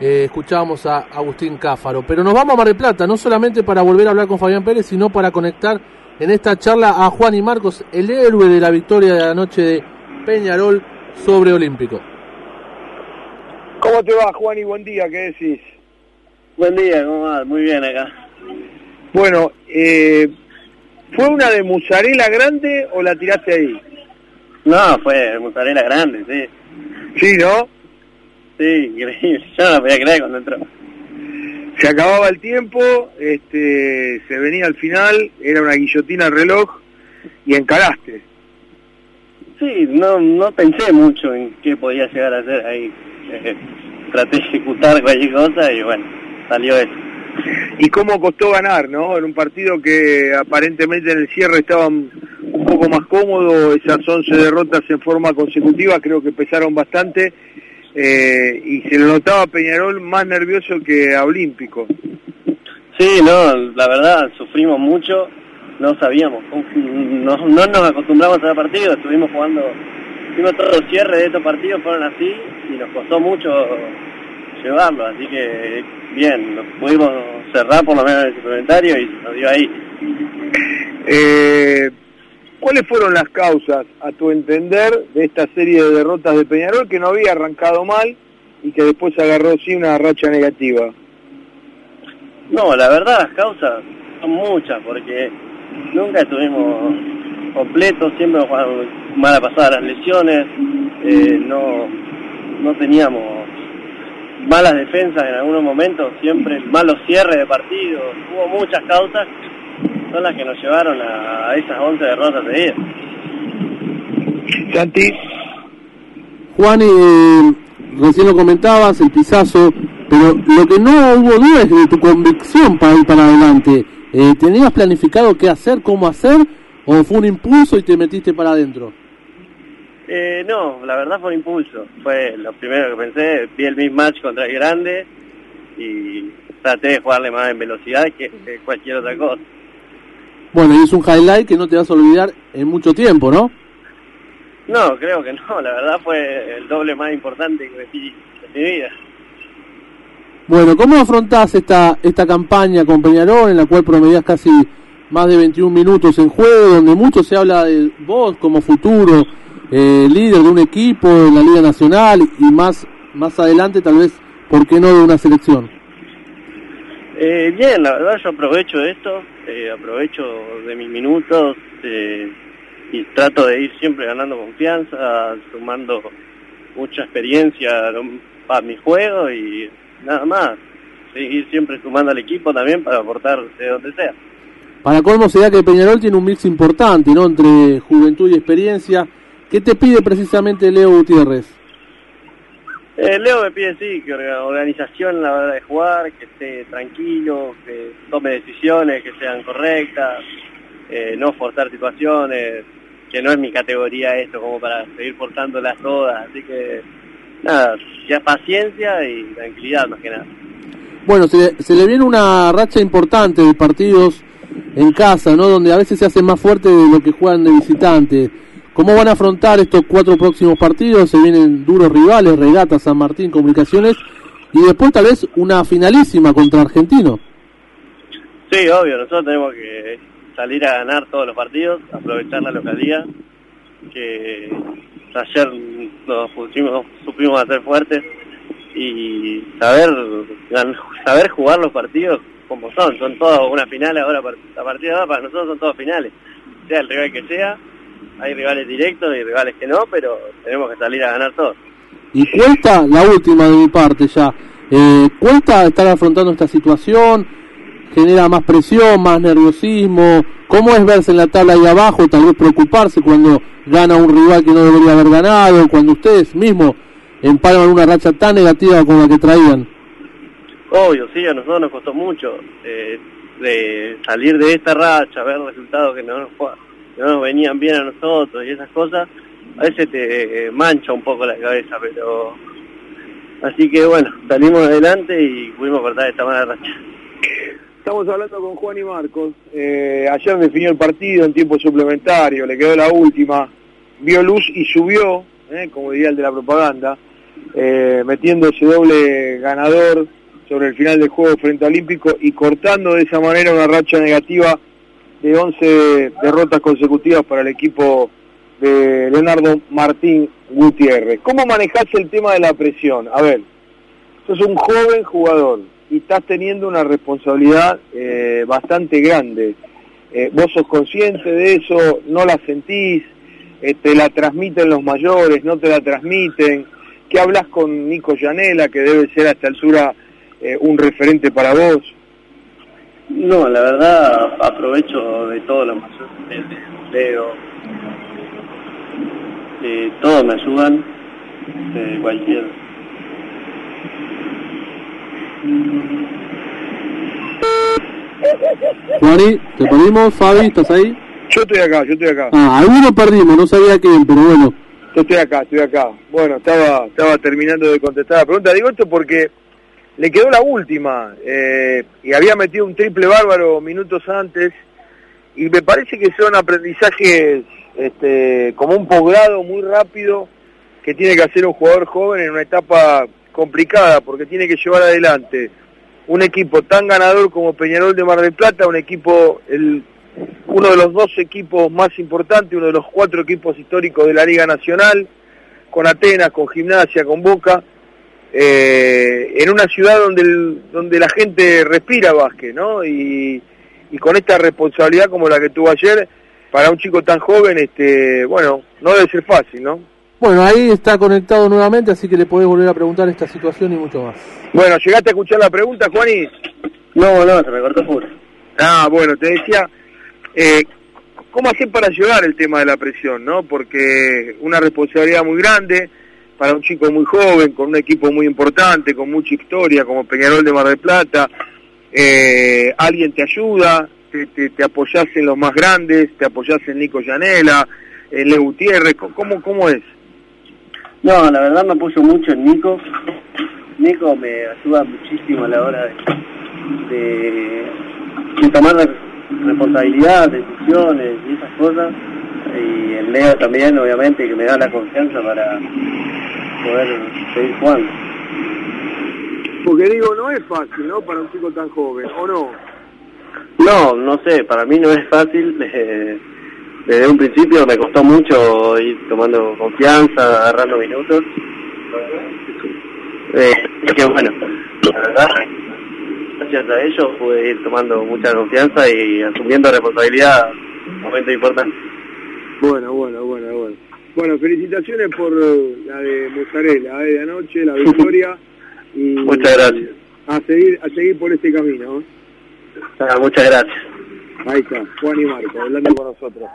eh, escuchábamos a Agustín Cáfaro. Pero nos vamos a Mar del Plata, no solamente para volver a hablar con Fabián Pérez, sino para conectar en esta charla a Juan y Marcos, el héroe de la victoria de la noche de Peñarol sobre Olímpico. ¿Cómo te va, Juan? Y buen día, ¿qué decís? Buen día, ¿cómo va? Muy bien acá. Bueno, eh, ¿fue una de mozzarella grande o la tiraste ahí? No, fue de mozzarella grande, sí. Sí, ¿no? Sí, increíble. Yo no lo podía creer cuando entró. Se acababa el tiempo, este, se venía al final, era una guillotina al reloj y encaraste. Sí, no, no pensé mucho en qué podía llegar a hacer ahí. Eh, traté de ejecutar cualquier cosa y bueno, salió eso. Y cómo costó ganar, ¿no? En un partido que aparentemente en el cierre estaban un poco más cómodos, esas 11 derrotas en forma consecutiva creo que pesaron bastante eh, y se le notaba Peñarol más nervioso que a Olímpico. Sí, no, la verdad, sufrimos mucho, no sabíamos, no, no nos acostumbramos a cada partido, estuvimos jugando, hicimos todos los cierres de estos partidos, fueron así y nos costó mucho llevarlo, así que bien, nos pudimos cerrar por lo menos en el suplementario y nos dio ahí. Eh, ¿Cuáles fueron las causas, a tu entender, de esta serie de derrotas de Peñarol que no había arrancado mal y que después agarró sí una racha negativa? No, la verdad las causas son muchas porque nunca estuvimos completos, siempre nos jugaron mala pasada las lesiones, eh, no, no teníamos malas defensas en algunos momentos, siempre malos cierres de partidos, hubo muchas causas son las que nos llevaron a, esas 11 derrotas seguidas. Santi. Juan, eh, recién lo comentabas, el pisazo, pero lo que no hubo duda es de tu convicción para ir para adelante. Eh, ¿Tenías planificado qué hacer, cómo hacer, o fue un impulso y te metiste para adentro? Eh, no, la verdad fue un impulso. Fue lo primero que pensé. Vi el mismatch contra el grande y traté de jugarle más en velocidad que cualquier otra cosa. Bueno, y es un highlight que no te vas a olvidar en mucho tiempo, ¿no? No, creo que no. La verdad fue el doble más importante que metí en mi vida. Bueno, ¿cómo afrontás esta, esta campaña con Peñarol en la cual promedias casi más de 21 minutos en juego, donde mucho se habla de vos como futuro eh, líder de un equipo en la Liga Nacional y más, más adelante tal vez, ¿por qué no de una selección? Eh, bien, la verdad yo aprovecho esto, eh, aprovecho de mis minutos eh, y trato de ir siempre ganando confianza, sumando mucha experiencia a mi juego y nada más. Seguir siempre sumando al equipo también para aportar de donde sea. Para colmo se que Peñarol tiene un mix importante, ¿no? Entre juventud y experiencia. ¿Qué te pide precisamente Leo Gutiérrez? Eh, Leo me pide sí, que organización la hora de jugar, que esté tranquilo, que tome decisiones que sean correctas, eh, no forzar situaciones, que no es mi categoría esto como para seguir forzándolas todas, así que nada, ya paciencia y tranquilidad más que nada. Bueno, se, se le viene una racha importante de partidos en casa, ¿no? Donde a veces se hace más fuerte de lo que juegan de visitante. ¿Cómo van a afrontar estos cuatro próximos partidos? Se vienen duros rivales, Regata, San Martín, Comunicaciones y después tal vez una finalísima contra Argentino. Sí, obvio, nosotros tenemos que salir a ganar todos los partidos, aprovechar la localidad, que ayer nos pusimos, supimos hacer fuertes y saber saber jugar los partidos como son, son todos una final ahora a partir de para nosotros son todos finales, sea el rival que sea, hay rivales directos y rivales que no, pero tenemos que salir a ganar todos. Y cuesta, la última de mi parte ya, eh, cuesta estar afrontando esta situación, genera más presión, más nerviosismo, ¿cómo es verse en la tabla ahí abajo, tal vez preocuparse cuando gana un rival que no debería haber ganado, cuando ustedes mismos empalman una racha tan negativa como la que traían? Obvio, sí, a nosotros nos costó mucho eh, de salir de esta racha, ver resultados que no nos no nos venían bien a nosotros y esas cosas, a veces te eh, mancha un poco la cabeza, pero así que bueno, salimos adelante y pudimos cortar esta mala racha. Estamos hablando con Juan y Marcos. Eh, ayer definió el partido en tiempo suplementario, le quedó la última, vio luz y subió, eh, como diría el de la propaganda. eh, metiendo ese doble ganador sobre el final del juego frente a Olímpico y cortando de esa manera una racha negativa de 11 derrotas consecutivas para el equipo de Leonardo Martín Gutiérrez. ¿Cómo manejás el tema de la presión? A ver, sos un joven jugador y estás teniendo una responsabilidad eh, bastante grande. Eh, vos sos consciente de eso, no la sentís, eh, te la transmiten los mayores, no te la transmiten. ¿Qué hablas con Nico Llanela, que debe ser a esta altura un referente para vos? No, la verdad aprovecho de todos los mayores, Leo, todos me ayudan, de cualquier Juani, ¿te perdimos? Fabi, ¿estás ahí? Yo estoy acá, yo estoy acá. Ah, algunos perdimos, no sabía quién, pero bueno. Yo estoy acá, estoy acá. Bueno, estaba estaba terminando de contestar la pregunta. Digo esto porque le quedó la última eh, y había metido un triple bárbaro minutos antes y me parece que son aprendizajes este, como un posgrado muy rápido que tiene que hacer un jugador joven en una etapa complicada porque tiene que llevar adelante un equipo tan ganador como Peñarol de Mar del Plata, un equipo, uno de los dos equipos más importantes, uno de los cuatro equipos históricos de la Liga Nacional, con Atenas, con Gimnasia, con Boca, eh, en una ciudad donde, donde la gente respira básquet, ¿no? Y, y con esta responsabilidad como la que tuvo ayer, para un chico tan joven, este, bueno, no debe ser fácil, ¿no? Bueno, ahí está conectado nuevamente, así que le podés volver a preguntar esta situación y mucho más. Bueno, ¿llegaste a escuchar la pregunta, Juanis? No, no, se me cortó puro. Ah, bueno, te decía, eh, ¿cómo hacer para llevar el tema de la presión, no? Porque una responsabilidad muy grande para un chico muy joven, con un equipo muy importante, con mucha historia, como Peñarol de Mar del Plata, eh, alguien te ayuda, te, te, te en los más grandes, te apoyás en Nico Llanela, en Le Gutiérrez, ¿cómo, cómo es? No, la verdad me apoyo mucho en Nico. Nico me ayuda muchísimo a la hora de, de, tomar responsabilidad, decisiones y esas cosas. Y el Leo también, obviamente, que me da la confianza para poder seguir jugando. Porque digo, no es fácil, ¿no? Para un chico tan joven, ¿o no? No, no sé, para mí no es fácil. Eh, desde un principio me costó mucho ir tomando confianza, agarrando minutos. Eh, que bueno, la verdad, gracias a ellos pude ir tomando mucha confianza y asumiendo responsabilidad un momento importante. Bueno, bueno, bueno, bueno. Bueno, felicitaciones por la de Mozzarella, eh, de anoche, la victoria. Y muchas gracias. A seguir, a seguir por este camino. ¿eh? Ah, muchas gracias. Ahí está, Juan y Marco, hablando con nosotros.